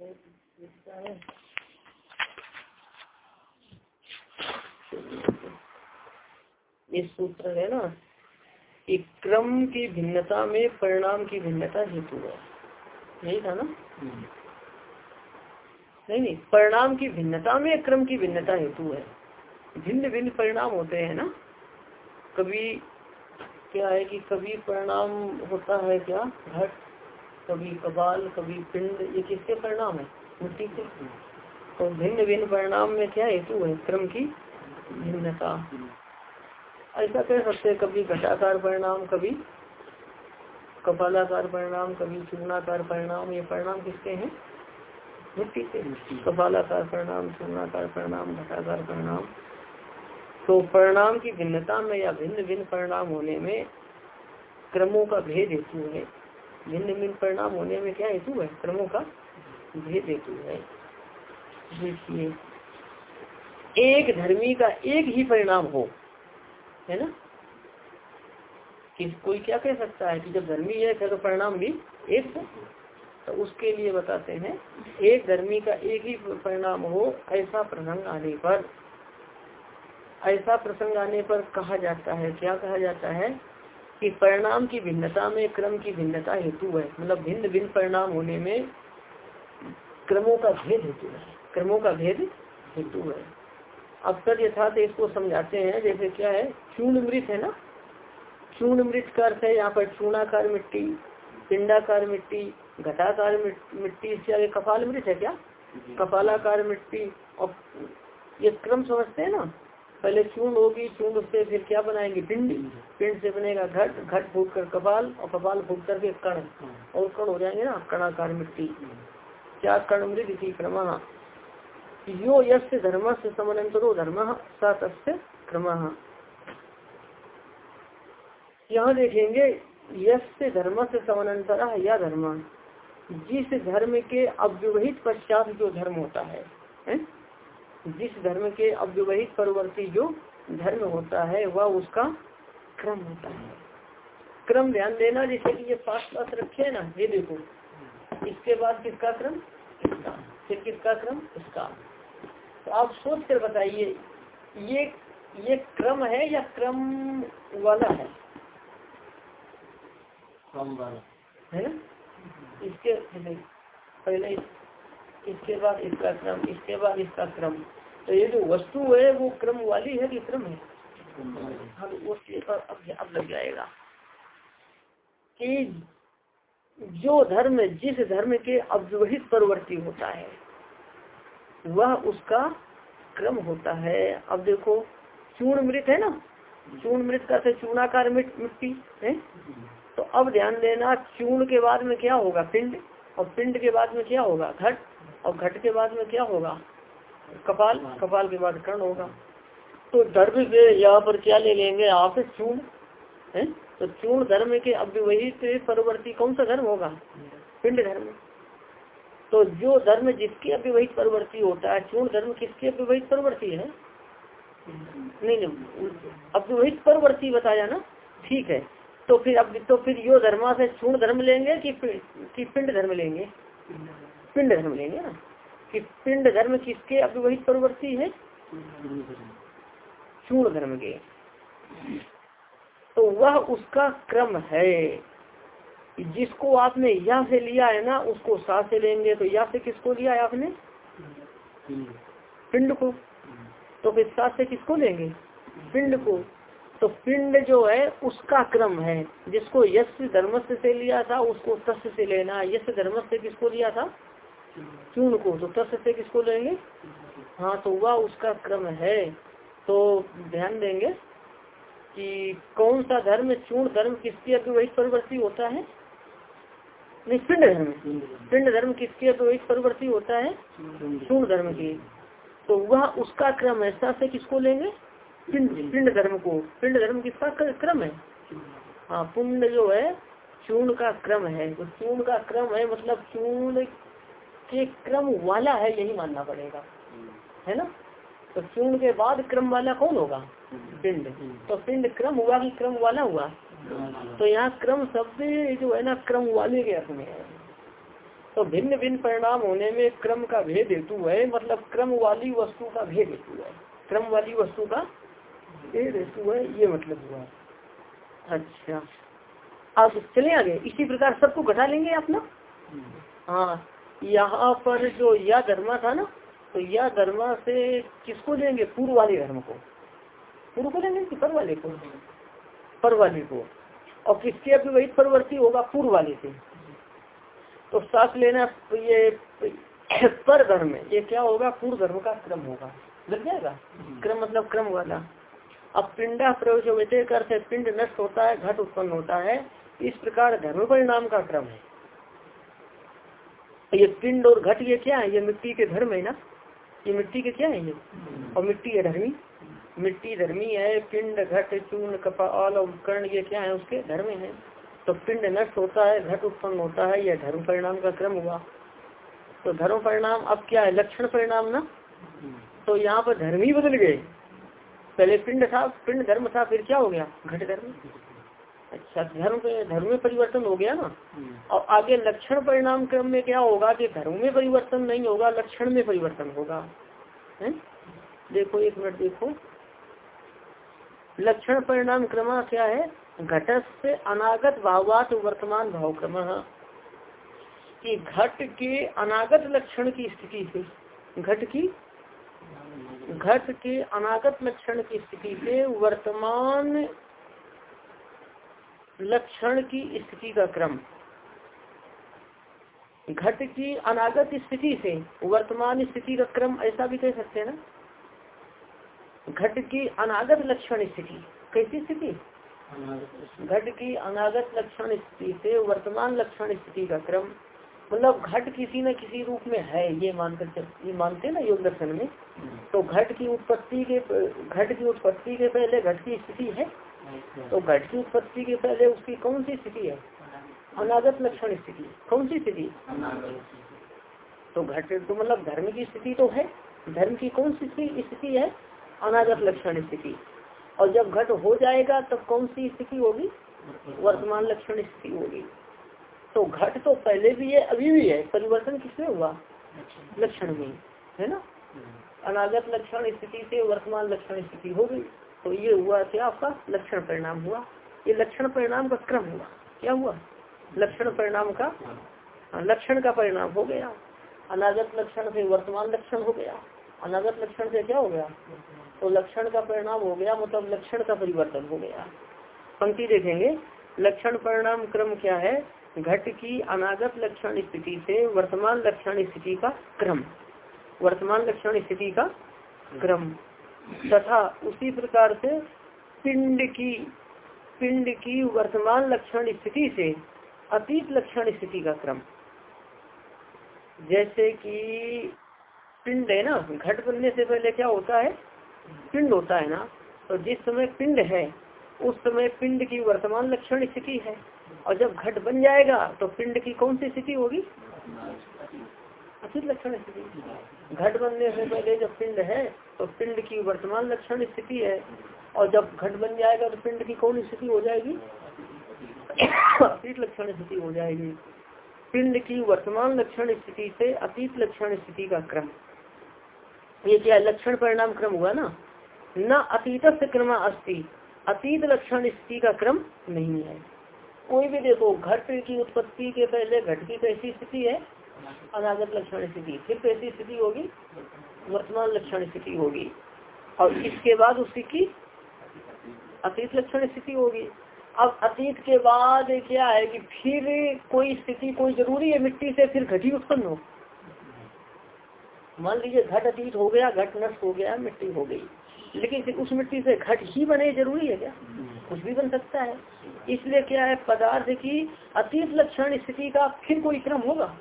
ये सूत्र है ना कि क्रम की भिन्नता में परिणाम की भिन्नता हेतु है। यही था ना? नहीं नहीं परिणाम की भिन्नता में क्रम की भिन्नता हेतु है। भिन्न भिन्न परिणाम होते हैं ना? कभी क्या है कि कभी परिणाम होता है क्या? घट कभी कबाल, कभी पिंड, ये किसके परिणाम है? मिट्टी के तो भिन्न भिन्न परिणाम में क्या हेतु है? क्रम की भिन्नता। ऐसा कह सकते कभी घटाकार परिणाम, कभी कपालाकार परिणाम, कभी चूर्णाकार परिणाम। ये परिणाम किसके हैं? मिट्टी से कपालाकार परिणाम, चूर्णाकार परिणाम, घटाकार परिणाम। तो परिणाम की भिन्नता में या भिन्न भिन्न परिणाम होने में क्रमों का भेद हेतु है। भिन्न भिन्न परिणाम होने में क्या हेतु है? क्रमों का भेद हेतु है। देखिए, एक धर्मी का एक ही परिणाम हो, है ना? कि कोई क्या कह सकता है कि जब धर्मी एक है तो परिणाम भी एक है। तो उसके लिए बताते हैं, एक धर्मी का एक ही परिणाम हो, ऐसा प्रसंग आने पर, ऐसा प्रसंग आने पर कहा जाता है, क्या कहा जाता है? कि परिणाम की भिन्नता में क्रम की भिन्नता हेतु है। मतलब भिन्न भिन्न परिणाम होने में क्रमों का भेद हेतु है। क्रमों का भेद हेतु है। अब सर यथार्थ इसको समझाते हैं जैसे क्या है? चूर्ण मृत है ना? चूर्ण मृत का अर्थ है यहाँ पर चूर्णाकार मिट्टी पिंडाकार मिट्टी घटाकार मिट्टी इससे आगे कपाल मृत है क्या? कपालाकार मिट्टी। और ये क्रम समझते हैं ना? पहले चूर्ण होगी चूर्ण से फिर क्या बनाएँगे? पिंड पिंड से बनेगा घट घट फूट कर कपाल और कपाल फूट करके कण। और कण हो जाएँगे ना कणाकार मिट्टी। क्या कर्ण मृत इसी क्रमा। यो यश धर्म से समानंतरो धर्म सा क्रम। यहाँ देखेंगे यश धर्म से समानांतर या धर्म। जिस धर्म के अव्यवहित पश्चात जो धर्म होता है, है? जिस धर्म के अव्यवहित परवर्ती जो धर्म होता है वह उसका क्रम होता है। क्रम ध्यान देना जैसे कि ये पास पास रखे है ना ये देखो। इसके बाद किसका क्रम? इसका। फिर किसका क्रम? इसका। तो आप सोच कर बताइए ये ये क्रम है या क्रम वाला है? क्रम वाला। है ना? इसके पहले इसके बाद इसका क्रम इसके बाद इसका क्रम। तो ये जो वस्तु है, वो क्रम वाली है कि क्रम है? हाँ तो उसके पर अब अब लग जाएगा कि जो धर्म, जिस धर्म के अव्यवहित परवर्ती होता है, वह उसका क्रम होता है। अब देखो, चूर्ण मृत है ना? चूर्ण मृत का से चूर्णाकार मिट्टी है? तो अब ध्यान देना, चूर्ण के बाद में क्या होगा? पिंड? और पिंड के बाद में क्या होगा? घट? और घट के बाद में क्या होगा? कपाल कपाल के बाद कर्ण होगा। तो धर्म से यहाँ पर क्या ले लेंगे? आप चूर्ण, है? तो चूर्ण धर्म के अव्यवहित परवर्ती कौन सा धर्म होगा? पिंड धर्म। तो जो धर्म जिसकी अव्यवहित परवर्ती होता है, चूर्ण धर्म किसकी अव्यवहित परवर्ती है? नहीं नहीं अव्यवहित परवर्ती बताया ना? ठीक है। तो फिर अब तो फिर यो धर्मा से चूर्ण धर्म लेंगे कि कि पिंड धर्म लेंगे? पिंड धर्म लेंगे ना? कि पिंड धर्म किसके अव्यवहित परवर्ती है? चूर्ण धर्म के। तो वह उसका क्रम है। जिसको आपने या से लिया है ना, उसको सा से लेंगे तो या से किसको लिया है आपने? पिंड को। तो फिर सा से किसको लेंगे? पिंड को। तो पिंड जो है, उसका क्रम है। जिसको यश धर्मस्थ से लिया था, उसको तस् से लेना, यश धर्मस्थ से किसको लिया था? चूर्ण को तो तस् से किसको लेंगे? हाँ तो वह उसका क्रम है। तो ध्यान देंगे कि कौन सा धर्म, चूर्ण धर्म किसकी अभी वही परिवर्ती होता है? नहीं, पिंड धर्म। पिंड धर्म किसके तो एक परिवर्ती होता है? चूर्ण धर्म की। तो वह उसका क्रम है से किसको लेंगे? पिंड धर्म को। पिंड धर्म किसका क्रम है? हाँ पुण्य जो है, चूर्ण का क्रम है। तो चूर्ण का क्रम है मतलब चूर्ण के क्रम वाला है, यही मानना पड़ेगा। है ना? तो चूर्ण के बाद क्रम वाला कौन होगा? पिंड। तो पिंड क्रम हुआ कि क्रम वाला हुआ? तो यहाँ क्रम शब्द जो है ना, क्रम वाले के अर्थ में है। तो भिन्न भिन्न परिणाम होने में क्रम का भेद हेतु है मतलब क्रम वाली वस्तु का भेद हेतु है। क्रम वाली वस्तु का भेद हेतु है, ये मतलब हुआ। अच्छा। अब चले आगे। इसी प्रकार सबको घटा लेंगे आप ना हाँ। यहाँ पर जो यह धर्मा था ना तो यह धर्मा से किसको लेंगे? पूर्व वाले धर्म को। पूर्व को कि पर वाले को? पर वाले को। और किसके अभी वही परवर्ती होगा? पूर्व वाले से। तो साथ लेना ये पर धर्म ये क्या होगा? पूर्व धर्म का क्रम होगा। लग जाएगा? क्रम मतलब क्रम वाला। अब पिंडा प्रयोग करते पिंड नष्ट होता है, घट उत्पन्न होता है। इस प्रकार धर्म परिणाम का क्रम है। ये पिंड और घट ये क्या है? ये मिट्टी के धर्म है ना? ये मिट्टी के क्या है ये? और मिट्टी है धर्मी? मिट्टी धर्मी है, पिंड, घट, चूर्ण कपाल और कर्ण ये क्या है उसके? धर्म है। तो पिंड नष्ट होता है, घट उत्पन्न होता है, यह धर्म परिणाम का क्रम हुआ। तो धर्म परिणाम अब क्या है? लक्षण परिणाम ना? तो यहाँ पर धर्म ही बदल गए। पहले पिंड था, पिंड धर्म था, फिर क्या हो गया? घट धर्म। अच्छा धर्म धर्म में परिवर्तन हो गया ना? और आगे लक्षण परिणाम क्रम में क्या होगा कि धर्म में परिवर्तन नहीं होगा लक्षण में परिवर्तन होगा? है? देखो एक मिनट देखो। लक्षण परिणाम क्रम क्या है? घटस से अनागत भावात वर्तमान भाव क्रम। कि घट के अनागत लक्षण की स्थिति से घट की? घट के अनागत लक्षण की स्थिति से वर्तमान लक्षण की स्थिति का क्रम। घट की अनागत स्थिति से वर्तमान स्थिति का क्रम ऐसा भी कह सकते हैं ना? घट की अनागत लक्षण स्थिति, कैसी स्थिति? घट की अनागत लक्षण स्थिति से वर्तमान लक्षण स्थिति का क्रम मतलब घट किसी न किसी रूप में है, ये मानकर ये मानते ना योग दर्शन में? तो घट की उत्पत्ति के, घट की उत्पत्ति के पहले घट की स्थिति है? तो घट की उत्पत्ति के पहले उसकी कौन सी स्थिति है? अनागत लक्षण स्थिति। कौन सी स्थिति? तो घट तो मतलब धर्म की स्थिति तो है। धर्म की कौन सी स्थिति है? अनागत लक्षण स्थिति। और जब घट हो जाएगा, तब कौन सी स्थिति होगी? वर्तमान लक्षण स्थिति होगी। तो घट तो पहले भी है, अभी भी है। परिवर्तन किसमें हुआ? लक्षण में है ना? अनागत लक्षण स्थिति से वर्तमान लक्षण स्थिति हो तो ये हुआ क्या आपका लक्षण परिणाम हुआ। ये लक्षण परिणाम का क्रम हुआ। क्या हुआ? लक्षण परिणाम का? हाँ, लक्षण का परिणाम हो गया। अनागत लक्षण से वर्तमान लक्षण हो गया। अनागत लक्षण से क्या हो गया? तो लक्षण का परिणाम हो गया मतलब लक्षण का परिवर्तन हो गया। पंक्ति देखेंगे। लक्षण परिणाम क्रम क्या है? घट की अनागत लक्षण स्थिति से वर्तमान लक्षण स्थिति का क्रम। वर्तमान लक्षण स्थिति का क्रम। तथा उसी प्रकार से पिंड की पिंड की वर्तमान लक्षण स्थिति से अतीत लक्षण स्थिति का क्रम। जैसे कि पिंड है ना, घट बनने से पहले क्या होता है? पिंड होता है ना। तो जिस समय पिंड है, उस समय पिंड की वर्तमान लक्षण स्थिति है। और जब घट बन जाएगा तो पिंड की कौन सी स्थिति होगी? अतीत लक्षण स्थिति। घट बनने से पहले जब पिंड है तो पिंड की वर्तमान लक्षण स्थिति है। और जब घट बन जाएगा तो पिंड की कौन स्थिति हो जाएगी? अतीत लक्षण स्थिति हो जाएगी। पिंड की वर्तमान लक्षण स्थिति से अतीत लक्षण स्थिति का क्रम। ये क्या लक्षण परिणाम क्रम हुआ ना? न अतीत क्रम अस्थि अतीत लक्षण स्थिति का क्रम नहीं है। कोई भी देखो, घट की उत्पत्ति के पहले घट की कैसी स्थिति है अनागत लक्षण स्थिति। फिर कैसी स्थिति होगी, वर्तमान लक्षण स्थिति होगी। और इसके बाद उसकी अतीत लक्षण स्थिति होगी। अब अतीत के बाद क्या है कि फिर कोई स्थिति कोई ज़रूरी है, मिट्टी से फिर घटी उत्पन्न हो। मान लीजिए घट अतीत हो गया, घट नष्ट हो गया, मिट्टी हो गई। लेकिन फिर उस मिट्टी से घट ही बने, ज़रूरी है क्या? कुछ भी बन सकता है। इसलिए क्या है, पदार्थ की अतीत लक्षण स्थिति का फिर कोई क्रम होगा?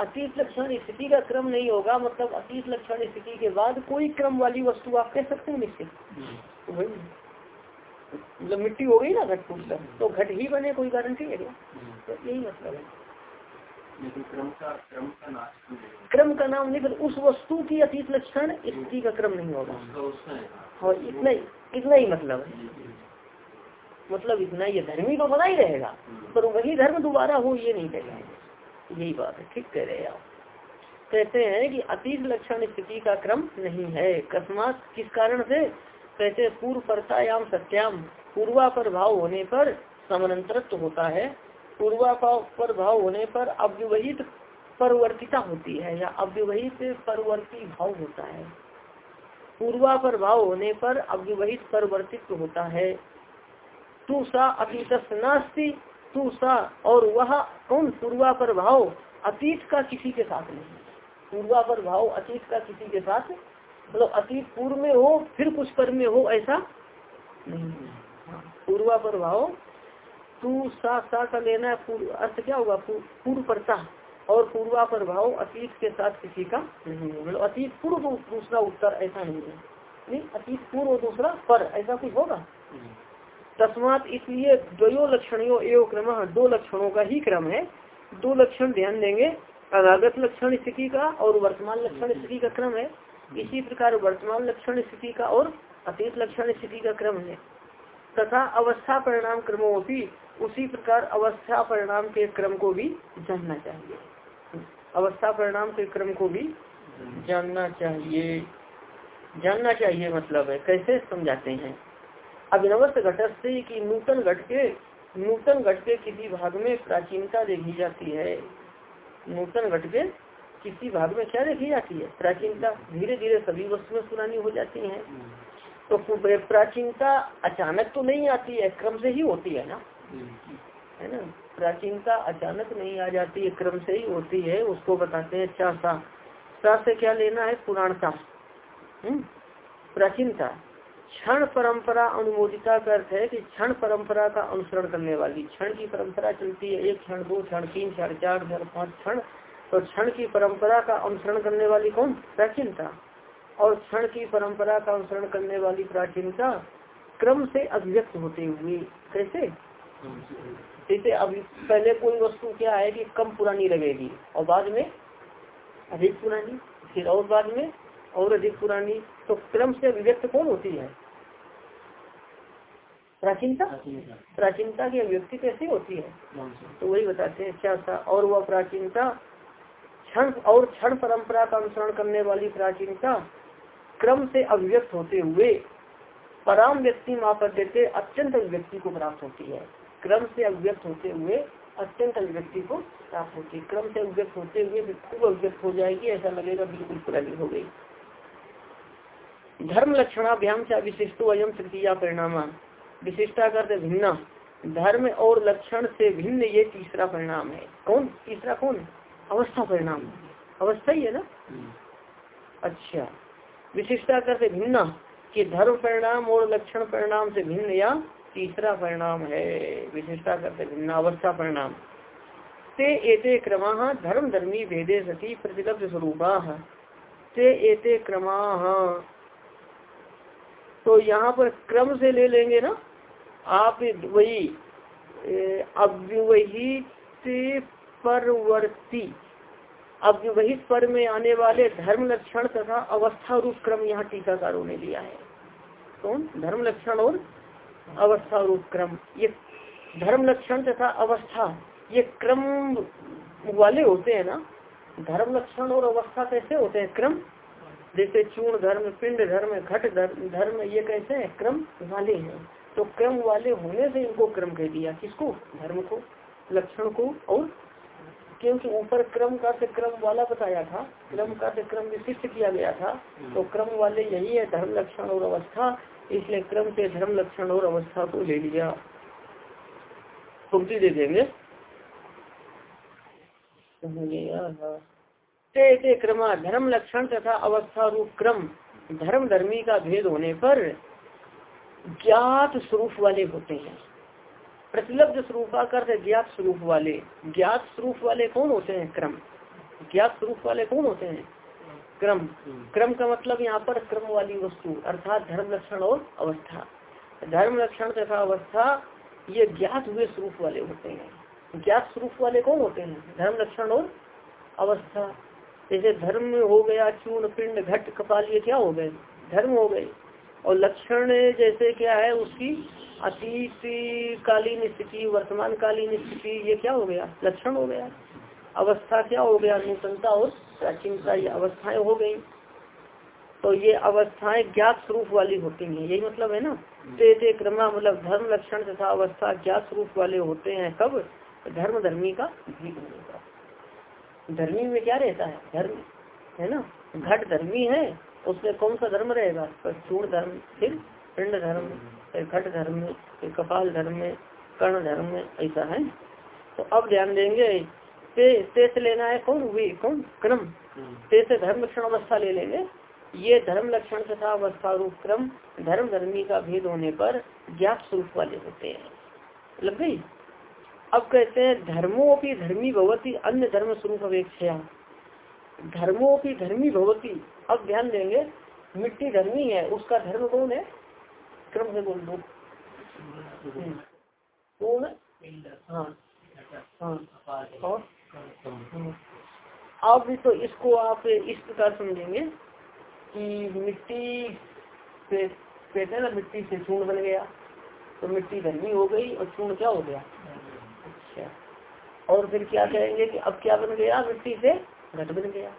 अतीत लक्षण स्थिति का क्रम नहीं होगा मतलब अतीत लक्षण स्थिति के बाद कोई क्रम वाली वस्तु आप कह सकते हैं निश्चित तो मतलब मिट्टी हो गई ना घट टूट तो घट ही बने कोई गारंटी है क्या? तो यही मतलब है। क्रम का नाम नहीं उस वस्तु की अतीत लक्षण स्थिति का क्रम नहीं होगा। और हाँ, इतना ही इतना ही मतलब है। मतलब इतना ये धर्मी तो बना ही रहेगा पर वही धर्म दोबारा हो ये नहीं रहेगा यही बात है, ठीक कह रहे हैं आप। कहते हैं कि अतीत लक्षण स्थिति का क्रम नहीं है। अकस्मात किस कारण से? कहते पूर्व परतायाम सत्याम पूर्वा पर भाव होने पर समानांतरत्व होता है। पूर्वा पर भाव होने पर अव्यवहित परवर्तिता होती है, या अव्यवहित परवर्ती भाव होता है। पूर्वा पर भाव होने पर अव्यवहित परवर्तित्व होता है। तू सा अतीत नास्ती तू सा और वह कौन पूर्वा पर भाव अतीत का किसी के साथ नहीं? पूर्वा पर भाव अतीत का किसी के साथ? मतलब अतीत पूर्व में हो, फिर कुछ पर में हो, ऐसा नहीं पूर्वा पर भाव तू सा सा का लेना है अर्थ क्या होगा? पूर्व परता और पूर्वा पर भाव अतीत के साथ किसी का नहीं है। मतलब अतीत पूर्व दूसरा उत्तर ऐसा नहीं है। नहीं, अतीत पूर्व दूसरा पर, ऐसा कुछ होगा? तस्मात इसलिए द्वयो लक्षणों एवं क्रम दो लक्षणों का ही क्रम है। दो लक्षण ध्यान देंगे। अनागत लक्षण स्थिति का और वर्तमान लक्षण स्थिति का क्रम है। इसी प्रकार वर्तमान लक्षण स्थिति का और अतीत लक्षण स्थिति का क्रम है। तथा अवस्था परिणाम क्रमों भी उसी प्रकार अवस्था परिणाम के क्रम को भी जानना चाहिए। अवस्था परिणाम के क्रम को भी जानना चाहिए। जानना चाहिए मतलब है। कैसे समझाते हैं? अभिनवस्थ घटक से कि नूतन घट के नूतन घट के किसी भाग में प्राचीनता देखी जाती है। नूतन घट के किसी भाग में क्या देखी जाती है? प्राचीनता। धीरे धीरे सभी वस्तुएँ पुरानी हो जाती हैं। तो प्राचीनता अचानक तो नहीं आती है, क्रम से ही होती है ना? है ना? प्राचीनता अचानक नहीं आ जाती है, क्रम से ही होती है, उसको बताते हैं सा सा से क्या लेना है? पुराणता। हम्म? प्राचीनता। क्षण परंपरा अनुमोदिता का अर्थ है कि क्षण परंपरा का अनुसरण करने वाली। क्षण की परंपरा चलती है, एक क्षण, दो क्षण, तीन क्षण, चार क्षण, पाँच क्षण। तो क्षण की परंपरा का अनुसरण करने वाली कौन? प्राचीनता। और क्षण की परंपरा का अनुसरण करने वाली प्राचीनता क्रम से अभिव्यक्त होते हुए कैसे? जैसे अभी पहले कोई वस्तु क्या है कि कम पुरानी लगेगी, और बाद में अधिक पुरानी, फिर और बाद में और अधिक पुरानी तो क्रम से अभिव्यक्त कौन होती है? प्राचीनता? प्राचीनता। की अभिव्यक्ति कैसे होती है? तो वही बताते हैं क्या था? और वह प्राचीनता क्षण और क्षण परंपरा का अनुसरण करने वाली प्राचीनता क्रम से अभिव्यक्त होते हुए पराम व्यक्ति मापद देते अत्यंत अभिव्यक्ति को प्राप्त होती है। क्रम से अभिव्यक्त होते हुए अत्यंत अभिव्यक्ति को प्राप्त होती है। क्रम से अभिव्यक्त होते हुए खूब अभिव्यक्त हो जाएगी ऐसा लगेगा बिल्कुल पुरानी हो गई। धर्म लक्षणाभ्याम से विशिष्टो अयम तृतीया परिणाम। विशिष्टा करते भिन्ना। धर्म और लक्षण से भिन्न ये तीसरा परिणाम है। कौन? तीसरा कौन? अवस्था परिणाम। अवस्था ही है ना? अच्छा। विशिष्टा करते भिन्ना कि धर्म परिणाम और लक्षण परिणाम से भिन्न या तीसरा परिणाम है। विशिष्टा करते भिन्न अवस्था परिणाम। ते एते क्रमा धर्म धर्मी भेदे सती प्रतिलब्ध स्वरूपा। ते एते क्रमा। तो यहाँ पर क्रम से ले लेंगे ना? आप वही अव्यवहित परवर्ती, अव्यवहित पर में आने वाले धर्म लक्षण तथा अवस्था रूप क्रम यहाँ टीकाकारों ने लिया है। कौन? धर्म लक्षण और अवस्था रूप क्रम। ये धर्म लक्षण तथा अवस्था, ये क्रम वाले होते हैं ना? धर्म लक्षण और अवस्था कैसे होते हैं? क्रम? जैसे चूर्ण धर्म, पिंड धर्म, घट धर्म ये कैसे है? क्रम वाले हैं। तो क्रम वाले होने से इनको क्रम कह दिया। किसको? धर्म को, लक्षण को और क्योंकि ऊपर क्रम का से क्रम वाला बताया था, क्रम का से क्रम विशिष्ट किया गया था तो क्रम वाले यही है, धर्म लक्षण और अवस्था, इसलिए क्रम से धर्म लक्षण और अवस्था को ले लिया। दे देंगे। ते ते क्रमा धर्म लक्षण तथा अवस्था रूप क्रम, धर्म धर्मी का भेद होने पर ज्ञात स्वरूप वाले होते हैं। प्रतिलब्ध स्वरूपा कर ज्ञात स्वरूप वाले, ज्ञात स्वरूप वाले कौन होते हैं? क्रम। ज्ञात स्वरूप वाले कौन होते हैं? क्रम। क्रम का मतलब यहाँ पर क्रम वाली वस्तु, अर्थात धर्म लक्षण और अवस्था। धर्म लक्षण तथा अवस्था, ये ज्ञात हुए स्वरूप वाले होते हैं। ज्ञात स्वरूप वाले कौन होते हैं? धर्म लक्षण और अवस्था। जैसे धर्म हो गया, चूर्ण, पिंड, घट, कपाल, ये क्या हो गए? धर्म हो गए। और लक्षण जैसे क्या है उसकी? अतीत कालीन स्थिति वर्तमान कालीन स्थिति, ये क्या हो गया? लक्षण हो गया। अवस्था क्या हो गया? नूतनता और प्राचीनता, ये अवस्थाएँ हो गई। तो ये अवस्थाएँ ज्ञात स्वरूप वाली होती हैं। यही मतलब है ना? ते क्रमा मतलब धर्म लक्षण तथा अवस्था ज्ञात स्वरूप वाले होते हैं। कब? धर्म धर्मी का धर्मी में क्या रहता है? धर्म, है ना? घट धर्मी है। उसमें कौन सा धर्म रहेगा? चूर्ण धर्म, फिर पिंड धर्म, फिर घट धर्म, फिर कपाल धर्म, कर्ण धर्म, ऐसा है। तो अब ध्यान देंगे, ते से लेना है कौन? वे, कौन? क्रम। ते से धर्म लक्षण अवस्था ले लेंगे। ये धर्म लक्षण तथा अवस्था रूप क्रम धर्म धर्मी का भेद होने पर ज्ञात स्वरूप वाले होते हैं। लग गई? अब कहते हैं धर्मो की धर्मी भगवती अन्य धर्म स्वरूप अपेक्षा धर्मो की धर्मी भगवती अब ध्यान देंगे मिट्टी धर्मी है उसका धर्म कौन है? क्रम से बोल दो। कौन? हाँ। हाँ। और? हम्म। भी तो इसको आप इस प्रकार समझेंगे कि मिट्टी से कहते हैं ना मिट्टी से चूर्ण बन गया तो मिट्टी धर्मी हो गई और चूर्ण क्या हो गया? अच्छा। और फिर क्या कहेंगे कि अब क्या बन गया? मिट्टी से घट बन गया।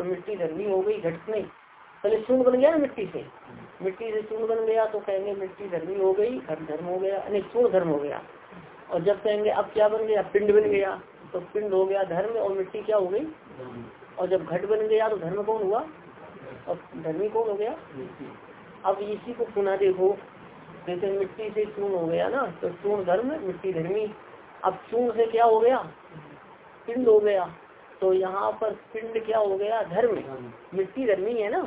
तो मिट्टी धर्मी हो गई, घट नहीं। पहले चूर्ण बन गया ना मिट्टी से। मिट्टी से चूर्ण बन गया तो कहेंगे मिट्टी धर्मी हो गई, घट धर्म हो गया, नहीं चूर्ण धर्म हो गया। और जब कहेंगे अब क्या बन गया? पिंड बन गया। तो पिंड हो गया धर्म और मिट्टी क्या हो गई? और जब घट बन गया तो धर्म कौन हुआ? और धर्मी कौन हो गया? अब इसी को पुनः देखो। जैसे मिट्टी से चूर्ण हो गया ना तो चूर्ण धर्म, मिट्टी धर्मी। अब चूर्ण से क्या हो गया? पिंड हो गया। तो यहाँ पर पिंड क्या हो गया? धर्म। मिट्टी धर्मी है ना।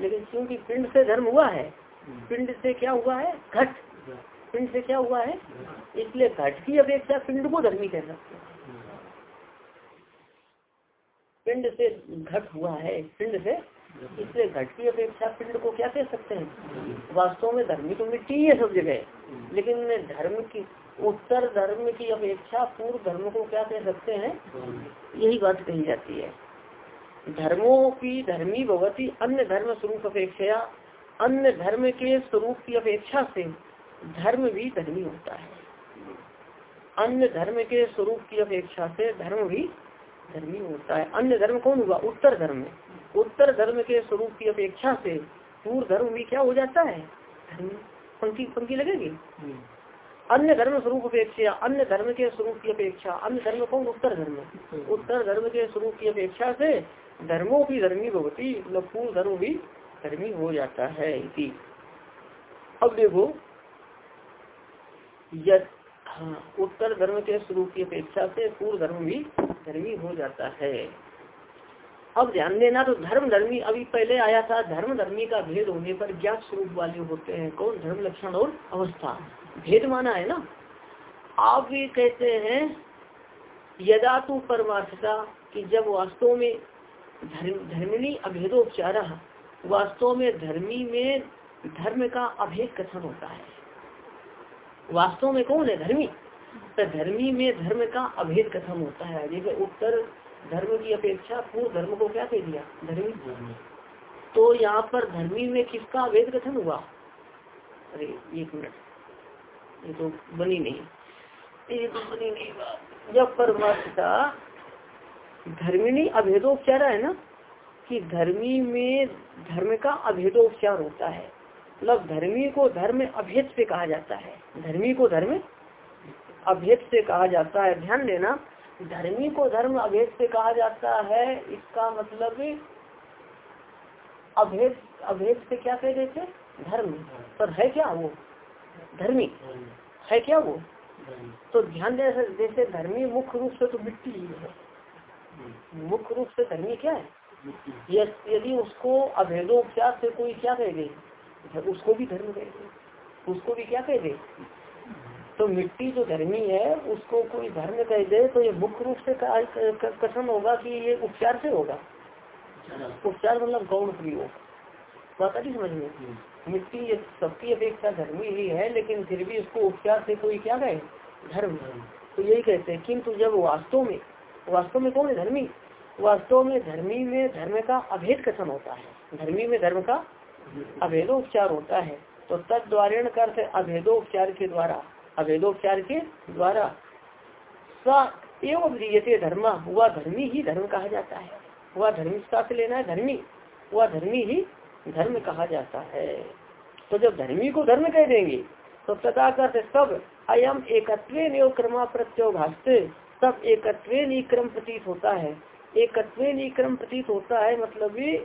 लेकिन क्योंकि पिंड से धर्म हुआ है पिंड से क्या हुआ है? घट। पिंड से क्या हुआ है? इसलिए घट की अपेक्षा पिंड को धर्मी कह सकते हैं। पिंड से घट हुआ है पिंड से। इसलिए घट की अपेक्षा पिंड को क्या कह सकते हैं? वास्तव में धर्मी तो मिट्टी ही है सब जगह। लेकिन धर्म की उत्तर धर्म की अपेक्षा पूर्व धर्म को क्या कह सकते हैं? यही बात कही जाती है। धर्मों की धर्मी भगवती अन्य धर्म स्वरूप अपेक्षा अन्य धर्म के स्वरूप की अपेक्षा से धर्म भी धर्मी होता है। अन्य धर्म के स्वरूप की अपेक्षा से धर्म भी धर्मी होता है। अन्य धर्म कौन हुआ? उत्तर धर्म। उत्तर धर्म के स्वरूप की अपेक्षा से पूर्व धर्म भी क्या हो जाता है? धर्म। पंक्ति पंक्ति लगेगी? अन्य धर्म स्वरूप अपेक्षा, अन्य धर्म के स्वरूप की अपेक्षा, अन्य धर्म कौन? उत्तर धर्म। उत्तर धर्म के स्वरूप की अपेक्षा से धर्मों की धर्मी भगवती मतलब पूर्व धर्म भी धर्मी हो जाता है इसी अब देखो यद उत्तर धर्म के स्वरूप की अपेक्षा से पूर्व धर्म भी धर्मी हो जाता है। अब ध्यान देना तो धर्म धर्मी अभी पहले आया था धर्म धर्मी का भेद होने पर ज्ञात स्वरूप वाले होते हैं। कौन? धर्म लक्षण और अवस्था। भेद माना है ना? आप ये कहते हैं यदा तू परमार्थता कि जब वास्तव में धर्म धर्मिणी अभेदोपचार वास्तव में धर्मी में धर्म का अभेद कथन होता है। वास्तव में कौन है धर्मी? तो धर्मी में धर्म का अभेद कथन होता है। जैसे उत्तर धर्म की अपेक्षा पूर्व धर्म को क्या कह दिया? धर्मी। तो यहाँ पर धर्मी में किसका अभेद कथन हुआ? अरे एक मिनट। ये तो बनी नहीं। ये तो बनी नहीं जब परमात्मा धर्मिनी अभेदोपचार है ना, कि धर्मी में धर्म का अभेदोपचार होता है। मतलब धर्मी को धर्म अभेद से कहा जाता है। धर्मी को धर्म अभेद से कहा जाता है। ध्यान देना, धर्मी को धर्म अभेद से कहा जाता है, इसका मतलब अभेद अभेद से क्या कह देते धर्म। पर है क्या वो? धर्मी। है क्या वो? तो ध्यान दे जैसे धर्मी मुख्य रूप से तो मिट्टी ही है। मुख्य रूप से धर्मी क्या है? यदि उसको अभेदोपचार से कोई क्या कह दे उसको भी धर्म कह दे। उसको भी क्या कह दे? तो मिट्टी जो धर्मी है उसको कोई धर्म कह दे तो ये मुख्य रूप से कथन होगा कि ये उपचार से होगा। उपचार। मतलब गौण प्रयोग। बात समझ में? मिट्टी सबकी अपेक्षा धर्मी ही है, लेकिन फिर भी उसको उपचार से कोई क्या कहे? धर्म तो यही कहते हैं, किंतु जब वास्तव में वास्तव में कौन है धर्मी? वास्तव में धर्मी में धर्म का अभेद कथन होता है। धर्मी में धर्म का अभेदोपचार होता है। तो तत्द्वारण कर अभेदोपचार के द्वारा। अभेदोपचार के द्वारा स एवं धर्म, वह धर्मी ही धर्म कहा जाता है। वह धर्मिष्ठता से लेना है, धर्मी। वह धर्मी ही धर्म कहा जाता है। तो जब धर्मी को धर्म कह देंगे तो तथा करते सब अयम एकत्व क्रमा प्रत्यो भाषते सब एकत्व क्रम प्रतीत होता है। एकत्व क्रम प्रतीत होता है मतलब ये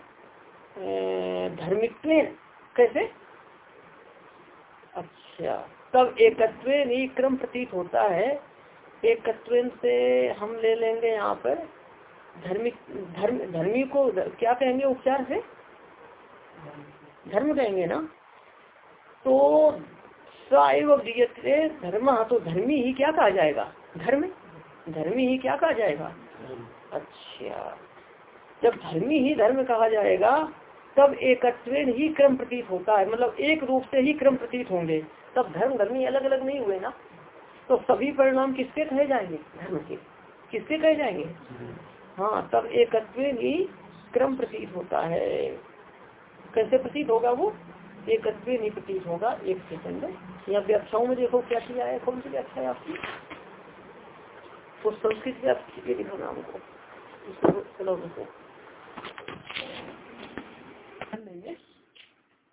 धर्मित्व कैसे? अच्छा तब एकत्व क्रम प्रतीत होता है। एकत्व से हम ले लेंगे यहाँ पर धर्मिक धर्म, धर्मी को क्या कहेंगे उपचार से? धर्म कहेंगे ना? तो सैव धर्म तो धर्मी ही क्या कहा जाएगा? धर्म? धर्मी ही क्या कहा जाएगा? अच्छा। जब धर्मी ही धर्म कहा जाएगा तब एकत्व ही क्रम प्रतीत होता है। मतलब एक रूप से ही क्रम प्रतीत होंगे। तब धर्म धर्मी अलग अलग नहीं हुए ना? तो सभी परिणाम किसके कहे जाएँगे? धर्म के। किसके कहे जाएँगे? हाँ तब एकत्व ही क्रम प्रतीत होता है। कैसे प्रतीत होगा वो? एकत्व नहीं प्रतीत होगा, एक सेकंड। यहाँ व्याख्याओं में देखो क्या किया है, कौन सी व्याख्या है आपकी? तो संस्कृत व्याख्या दिखाना हमको। चलो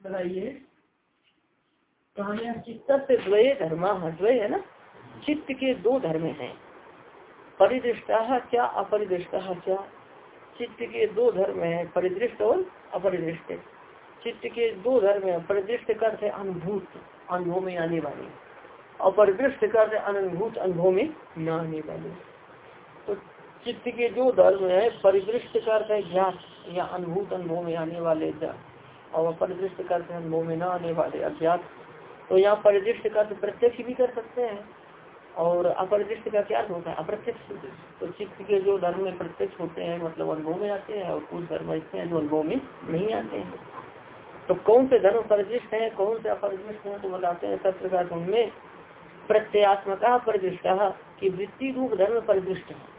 बताइए। चित्त से द्वय धर्म द्वय है ना? चित्त के दो धर्म हैं। परिदृष्टा क्या, अपरिदृष्टा क्या? चित्त के दो धर्म है, परिदृष्ट और अपरिदृष्ट। चित्त के दो धर्म है, परिदृष्ट करते अनुभूत अनुभव में आने वाले अपरिदृष्ट करते अनुभूत अनुभव में न आने वाले तो चित्त के जो धर्म है, परिदृष्ट करते ज्ञात या अनुभूत अनुभव में आने वाले और परिदृष्ट करते अनुभव में न आने वाले अज्ञात तो यहाँ परिदृष्ट का प्रत्यक्ष भी कर सकते हैं, और अपरिदृष्ट का क्या होता है? अप्रत्यक्ष। तो चित्त के जो धर्म में प्रत्यक्ष होते हैं मतलब अनुभव में आते हैं, और कुछ धर्म ऐसे हैं जो अनुभव में नहीं आते हैं। तो कौन से धर्म परिदृष्ट है, कौन से अपरिदृष्ट है तो बताते हैं सत्र का में प्रत्यात्मका परिदृष्टा की वृत्ति रूप धर्म परिदृष्ट है।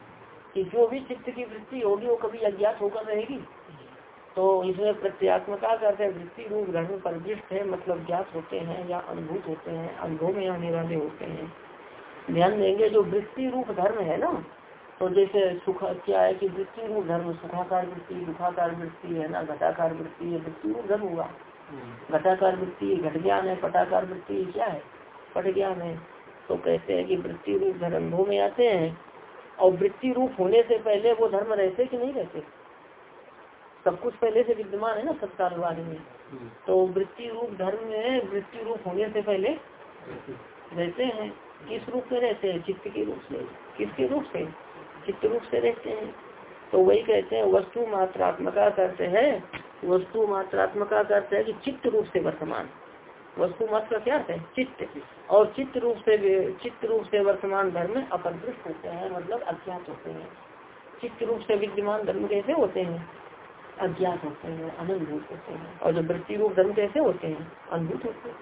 कि जो भी चित्त की वृत्ति होगी, वो कभी अज्ञात होकर रहेगी? तो इसमें प्रत्यात्मका करते हैं वृत्ति रूप धर्म परिदृष्ट है मतलब ज्ञात होते हैं या अनुभूत होते हैं, अनुभव में आने वाले होते हैं। ध्यान देंगे, जो वृत्ति रूप धर्म है ना तो जैसे सुख क्या है कि वृत्ति रूप धर्म सुखाकार वृत्ति दुखाकार वृत्ति है ना घटाकार वृत्ति है वृत्ति रूप धर्म हुआ। हम्म। घटाकार वृत्ति घट ज्ञान है पटाकार वृत्ति क्या है? पट ज्ञान है। तो कहते हैं कि वृत्ति रूप धर्म अनुभव में आते हैं और वृत्ति रूप होने से पहले वो धर्म रहते कि नहीं रहते? सब कुछ पहले से विद्यमान है ना सत्कालवाद में। हम्म। तो वृत्ति रूप धर्म में वृत्ति रूप होने से पहले रहते हैं। किस रूप में रहते हैं? चित्त के रूप से। किसके रूप से? चित्त रूप से रहते हैं। तो वही कहते हैं, वस्तु मात्रात्मका करते हैं। वस्तु मात्रात्मका करते हैं कि चित्त रूप से वर्तमान। वस्तु मात्र का क्या है? चित्त। और चित्त रूप से चित्त रूप से वर्तमान धर्म अपदृष्ट होते हैं मतलब अज्ञात होते हैं। चित्त रूप से विद्यमान धर्म कैसे होते हैं? अज्ञात होते हैं, अनुभूत होते हैं। और जो वृत्ति रूप धर्म कैसे होते हैं? अनुभूत होते हैं।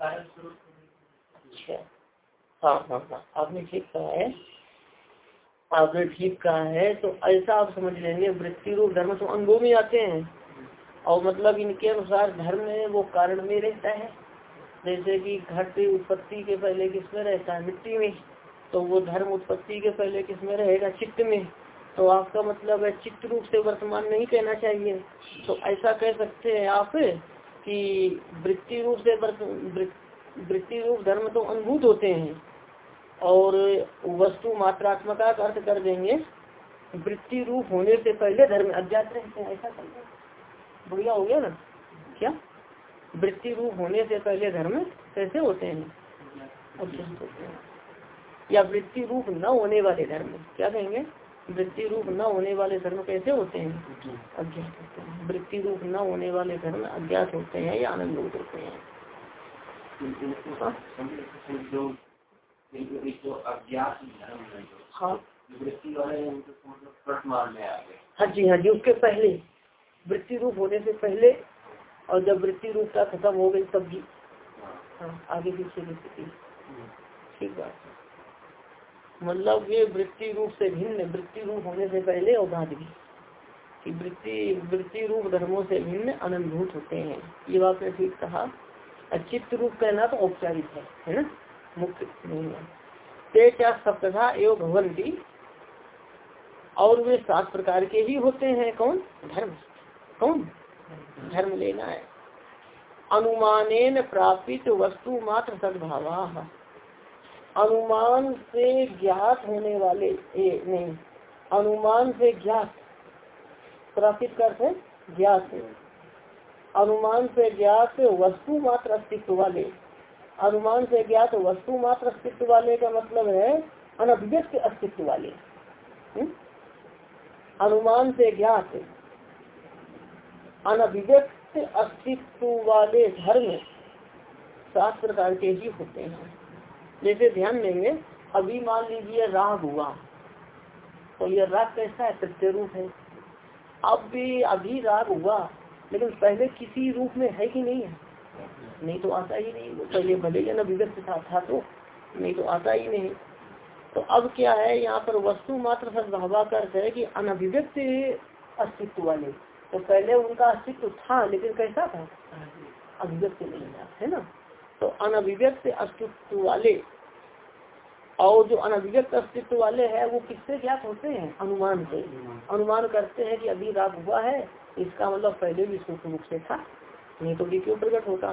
अच्छा। हाँ हाँ हाँ। आपने ठीक कहा है। आपने ठीक कहा है तो ऐसा आप समझ लेंगे, वृत्ति रूप धर्म तो अंगों में आते हैं। और मतलब इनके अनुसार धर्म है, वो कारण में रहता है। जैसे कि घट उत्पत्ति के पहले किसमें रहता है? मिट्टी में। तो वो धर्म उत्पत्ति के पहले किसमें रहेगा? चित्त में। तो आपका मतलब है, चित्त रूप से वर्तमान नहीं कहना चाहिए। तो ऐसा कह सकते हैं आप कि वृत्ति रूप से वृत्ति रूप धर्म तो अनुभूत होते हैं और वस्तु मात्रात्मका अर्थ कर देंगे। वृत्ति रूप होने से पहले धर्म अज्ञात रहते हैं, ऐसा कर बढ़िया हो गया ना? क्या? वृत्ति रूप होने से पहले धर्म कैसे हैं? होते हैं। या वृत्ति रूप न होने वाले धर्म, क्या कहेंगे? वृत्ति रूप न होने वाले धर्म कैसे होते हैं? अज्ञात होते हैं। वृत्ति रूप न होने वाले धर्म अज्ञात होते हैं या आनंद होते हैं। हाँ? हाँ जी हाँ। जी उसके पहले वृत्ति रूप होने से पहले और जब वृत्ति रूपता खत्म हो गई तब भी। हाँ। आगे पीछे की स्थिति। ठीक बात है। मतलब ये वृत्ति रूप से भिन्न, वृत्ति रूप होने से पहले और भी कि वृत्ति वृत्ति रूप धर्मों से भिन्न अनुभूत होते हैं। ये बात ने ठीक कहा। चित्त रूप कहना तो औपचारिक है है ना? मुक्त नहीं है। ते क्या सप्तधा एवं भवंती और वे सात प्रकार के ही होते हैं। कौन? धर्म। कौन? धर्म लेना है। अनुमानेन प्रापित वस्तु मात्र सद्भाव। अनुमान से ज्ञात होने वाले ए, नहीं अनुमान से ज्ञात प्रापित करते ज्ञात अनुमान से ज्ञात वस्तु मात्र अस्तित्व वाले अनुमान से ज्ञात वस्तु मात्र अस्तित्व वाले का मतलब है अनभिव्यक्त अस्तित्व वाले। हम्म? अनुमान से ज्ञात अनभिव्यक्त अस्तित्व वाले धर्म सात प्रकार के ही होते हैं। जैसे ध्यान देंगे अभी मान लीजिए राग हुआ। तो यह राग कैसा है? सत्य रूप है। अब भी अभी राग हुआ लेकिन पहले किसी रूप में है कि नहीं है? नहीं तो आता ही नहीं। पहले भले जन अभिव्यक्त था, था तो। नहीं तो आता ही नहीं। तो अब क्या है? यहाँ पर वस्तु मात्र सद्भावा का अर्थ है कि अनभिव्यक्त अस्तित्व वाले। तो पहले उनका अस्तित्व था लेकिन कैसा था? अभिव्यक्त नहीं था है ना? तो अनभिव्यक्त अस्तित्व वाले और जो अनभिव्यक्त अस्तित्व वाले हैं, वो किससे ज्ञात होते हैं? अनुमान से। अनुमान करते हैं कि अभी राग हुआ है, इसका मतलब पहले भी सूक्ष्म रूप से था, नहीं तो भी क्यों प्रकट होता।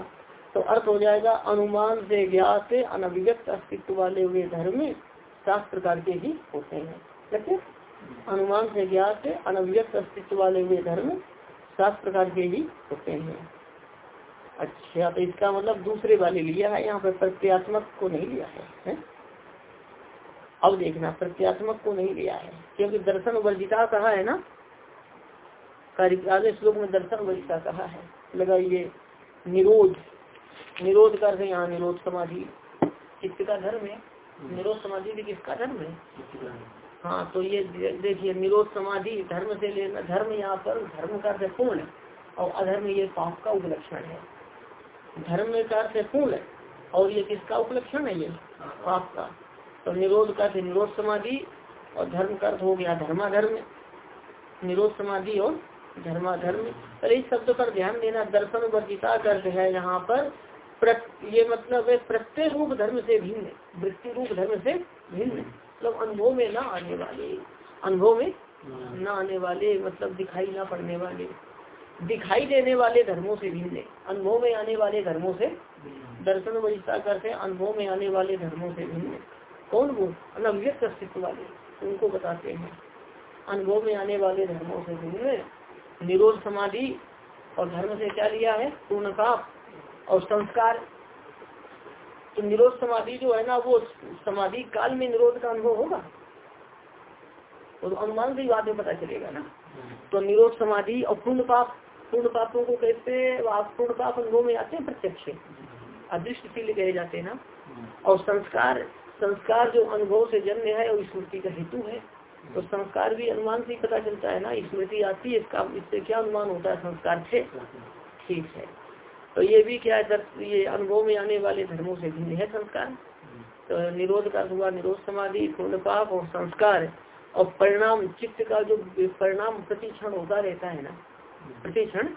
तो अर्थ हो जाएगा, अनुमान से ज्ञात अनभिव्यक्त अस्तित्व वाले हुए धर्म सात प्रकार के ही होते हैं। कैसे अनुमान से ज्ञात अनव्यक्त अस्तित्व वाले हुए धर्म सात प्रकार के ही होते हैं। अच्छा तो इसका मतलब दूसरे वाले लिया है यहाँ पर प्रत्यात्मक को नहीं लिया है, है? अब देखना प्रत्यात्मक को नहीं लिया है क्योंकि दर्शन वर्जिता कहा है ना? आगे श्लोक में दर्शन वर्जिता कहा है? लगाइए निरोध निरोध कर यहाँ निरोध समाधि। चित्त का धर्म है? निरोध समाधि भी किसका धर्म है? हाँ तो ये देखिए निरोध समाधि धर्म से लेना धर्म यहाँ पर धर्म का पूर्ण और अधर्म ये पाप का उपलक्षण है। धर्म में का अर्थ पूर्ण है। और ये किसका उपलक्षण है ये? पाप का। तो निरोध का निरोध समाधि और धर्म का अर्थ हो गया धर्माधर्म। निरोध समाधि और धर्माधर्म। अरे इस शब्द पर ध्यान देना दर्शन वर्जिता अर्थ है यहाँ पर ये मतलब है प्रत्येक रूप धर्म से भिन्न वृत्ति रूप धर्म से भिन्न मतलब अनुभव में ना आने वाले। अनुभव में न आने वाले मतलब दिखाई ना पड़ने वाले। दिखाई देने वाले धर्मों से भिन्न अनुभव में आने वाले धर्मों से दर्शन वजिता करते अनुभव में आने वाले धर्मों से भिन्न कौन वो? अनव्यक्त अस्तित्व वाले, उनको बताते हैं। अनुभव में आने वाले धर्मों से भिन्न निरोध समाधि और धर्म से क्या लिया है? पूर्ण पाप और संस्कार। तो निरोध समाधि जो है ना, वो समाधि काल में निरोध का अनुभव होगा। तो अनुमान से बात में पता चलेगा ना। तो निरोध समाधि और पूर्ण पाप पूर्ण पापों को कहते पूर्ण पाप अनुभव में आते हैं प्रत्यक्ष। अदृष्टशील कहे जाते हैं ना। और संस्कार संस्कार जो अनुभव से जन्म है और स्मृति का हेतु है। तो संस्कार भी अनुमान से ही पता चलता है ना स्मृति आती है इसका इससे क्या अनुमान होता है संस्कार से? ठीक है। तो ये भी क्या है ये अनुभव में आने वाले धर्मों से भिन्न है संस्कार। तो निरोध का हुआ निरोध समाधि पूर्ण पाप और संस्कार। और परिणाम चित्त का जो परिणाम प्रतिक्षण होता रहता है ना प्रतिक्षण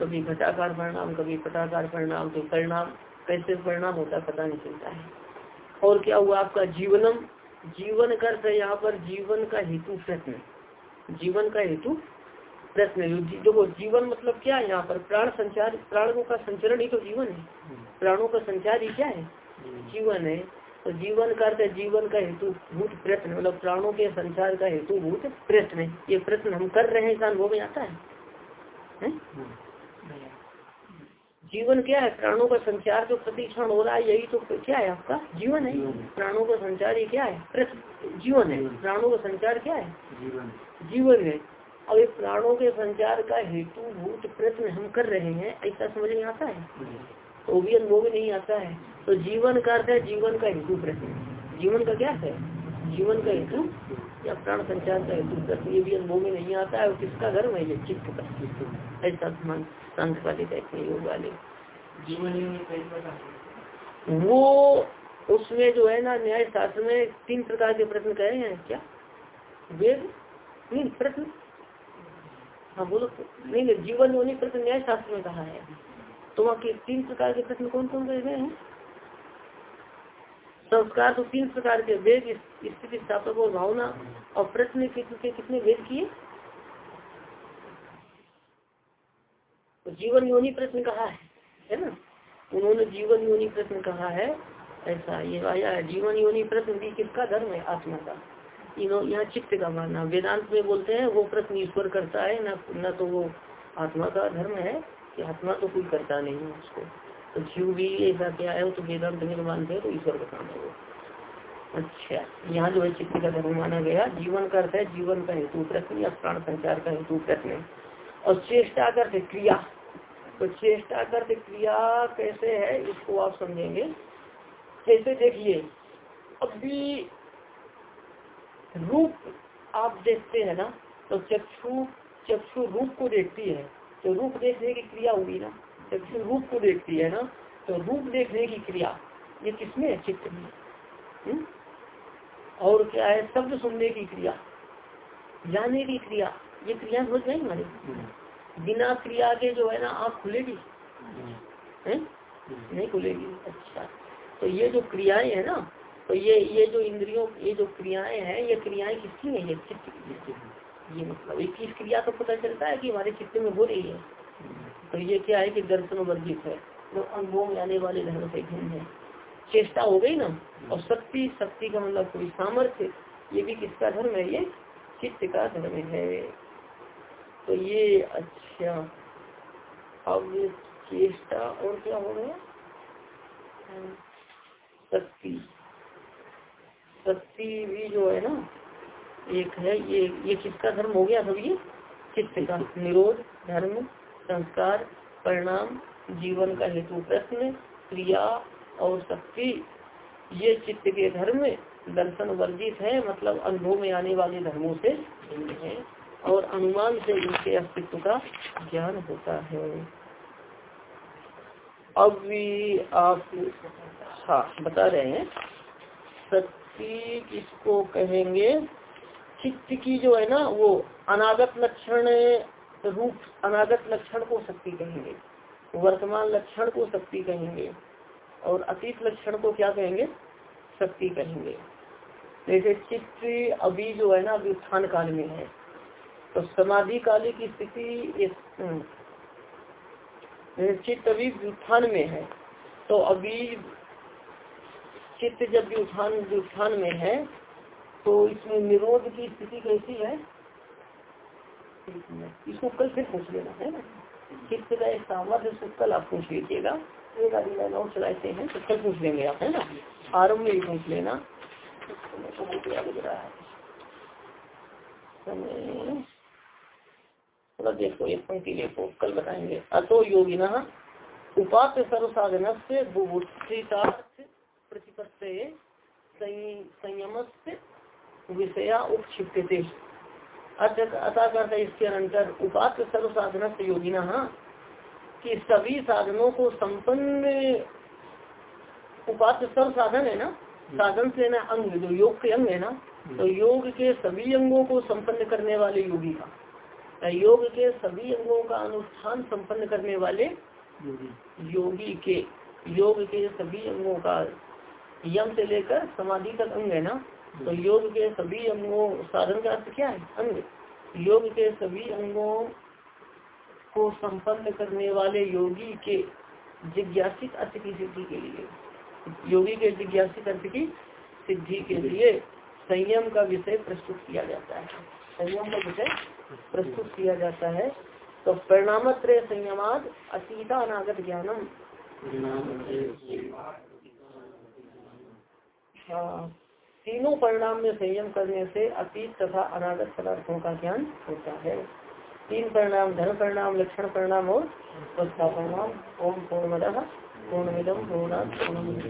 कभी घटाकार परिणाम कभी पटाकार परिणाम तो परिणाम कैसे परिणाम होता पता नहीं चलता है। और क्या हुआ आपका जीवनम? जीवन कर यहाँ पर जीवन का हेतु प्रश्न जीवन का हेतु प्रश्न देखो जीवन मतलब क्या है यहाँ पर? प्राण संचार प्राणों का संचरण ही तो जीवन है। प्राणों का संचार ही क्या है? जीवन है। तो जीवन का अर्थ जीवन का हेतु भूत प्रश्न मतलब प्राणों के संचार का हेतु भूत प्रश्न ये प्रश्न हम कर रहे हैं इस अनुभव में आता है, है? जीवन क्या है? प्राणों का संचार जो प्रतिक्षण हो रहा है यही तो क्या है आपका? जीवन है? प्राणों का संचार ये क्या है? जीवन है। प्राणों का संचार क्या है? जीवन। है। अब ये प्राणों के संचार का हेतु भूत प्रश्न हम कर रहे हैं ऐसा समझ में आता है? तो भी अनुभव नहीं आता है। तो जीवन का अर्थ है जीवन का हेतु प्रश्न जीवन का क्या है? जीवन का हेतु या प्राण संचार का हेतु प्रश्न ये भी अनुभव में नहीं आता है, और किसका धर्म है? ये चित्त का। ऐसा संत वाले कहते हैं योग वाले। जीवन वो उसमें जो है ना, न्याय शास्त्र में तीन प्रकार के प्रश्न कहे हैं, क्या? वेद? तीन प्रश्न? हाँ बोलो नहीं नहीं, जीवन योनि प्रति न्याय शास्त्र में कहा है। तो वहाँ तीन प्रकार के प्रश्न कौन कौन रह गए हैं? संस्कार तो तीन प्रकार के वेद स्थिति स्थापक और भावना और प्रश्न के कितने वेद किए? तो जीवन योनि प्रश्न कहा है है ना? उन्होंने जीवन योनि प्रश्न कहा है, ऐसा ये आया है। जीवन योनि प्रश्न भी किसका धर्म है? आत्मा का। यहाँ चित्त का मानना। वेदांत में बोलते हैं, वो प्रश्न ईश्वर करता है, न न तो वो आत्मा का धर्म है, कि आत्मा तो कोई करता नहीं है उसको। जीव भी ऐसा क्या है, वो तो वेदांत में मानते हैं तो ईश्वर का काम है वो अच्छा यहाँ जो है चित्त का धर्म माना गया, जीवन का अर्थ है, जीवन का हेतु प्रश्न या प्राण संचार का हेतु प्रश्न और चेष्टा करते क्रिया तो चेष्टा करते क्रिया कैसे है, इसको आप समझेंगे। कैसे देखिए, अभी रूप आप देखते हैं ना तो चक्षु चक्षु रूप को देखती है तो रूप देखने की क्रिया हुई ना। चक्षु रूप को देखती है ना तो रूप देखने की क्रिया ये किसमें? है चित्त में। हम्म? और क्या है? शब्द सुनने की क्रिया जाने की क्रिया ये क्रिया हो जाएगी हमारी? बिना क्रिया के जो है ना आँख खुलेगी। है? नहीं खुलेगी। अच्छा। तो ये जो क्रियाएँ है ना तो ये ये जो इंद्रियों ये जो क्रियाएँ हैं ये क्रियाएँ किसकी है? ये चित्त की। ये मतलब एक किस क्रिया का पता चलता है कि हमारे चित्त में हो रही है? तो ये क्या है कि दर्शन वर्जित है। जो तो अनुभव में आने वाले धर्म से भिन्न है। चेष्टा हो गई ना, और शक्ति शक्ति का मतलब कोई सामर्थ्य, ये भी किसका धर्म है? ये चित्त का धर्म है। तो ये अच्छा अब चेष्टा और क्या हो गया? शक्ति। शक्ति भी जो है ना, एक है, ये ये किसका धर्म हो गया सब ये? चित्त का। निरोध, धर्म संस्कार, परिणाम, जीवन का हेतु प्रश्न, क्रिया और शक्ति। ये चित्त के धर्म दर्शन वर्जित है मतलब अनुभव में आने वाले धर्मों से है और अनुमान से इनके अस्तित्व का ज्ञान होता है। अब भी आप हाँ बता रहे हैं। शक्ति किसको कहेंगे? चित्त की जो है ना, वो अनागत लक्षण रूप अनागत लक्षण को शक्ति कहेंगे वर्तमान लक्षण को शक्ति कहेंगे और अतीत लक्षण को क्या कहेंगे? शक्ति कहेंगे। जैसे चित्त अभी जो है ना अभी उत्थान काल में है तो समाधि काली की स्थिति हम्म, चित्त अभी व्युत्थान में है तो अभी चित्त जब उत्थान उत्थान में है तो इसमें निरोध की स्थिति कैसी है? इसको कल फिर पूछ लेना, है ना? चित्त का एक सामर्थ्य इसको कल आप पूछ लीजिएगा। एक आदि लाइन और चलाते हैं तो कल पूछ लेंगे आप, है ना? आरंभ में ही पूछ लेना। थोड़ा देखो एक पंक्ति देखो, कल बताएँगे। अतो योगिना उपास्य सर्व साधन से प्रतिपत्त संयम से विषया उपक्षिप्त अतः करते इसके अंतर उपात्र सर्व साधन से योगी योगिना कि सभी साधनों को संपन्न उपात्र सर्व साधन है ना? साधन से ना अंग जो योग के अंग है ना? तो योग के सभी अंगों को संपन्न करने वाले योगी का। योग के सभी अंगों का अनुष्ठान संपन्न करने वाले योगी के योग के सभी अंगों का यम से लेकर समाधि तक अंग है ना? तो योग के सभी अंगों साधन का अर्थ क्या है? अंग। योग के सभी अंगों को संपन्न करने वाले योगी के जिज्ञासित अर्थ की सिद्धि के लिए। योगी के जिज्ञासित अर्थ की सिद्धि के लिए संयम का विषय प्रस्तुत किया जाता है। संयम का विषय प्रस्तुत किया जाता है। तो परिणामत्र संयमाद अतीता अनागत ज्ञानम। हाँ। तीनों परिणाम में संयम करने से अतीत तथा अनागत पदार्थों का ज्ञान होता है। तीन परिणाम धर्म परिणाम, लक्षण परिणाम और अवस्था परिणाम। ओम पूर्ण पूर्णमिदम पूर्णा पूर्ण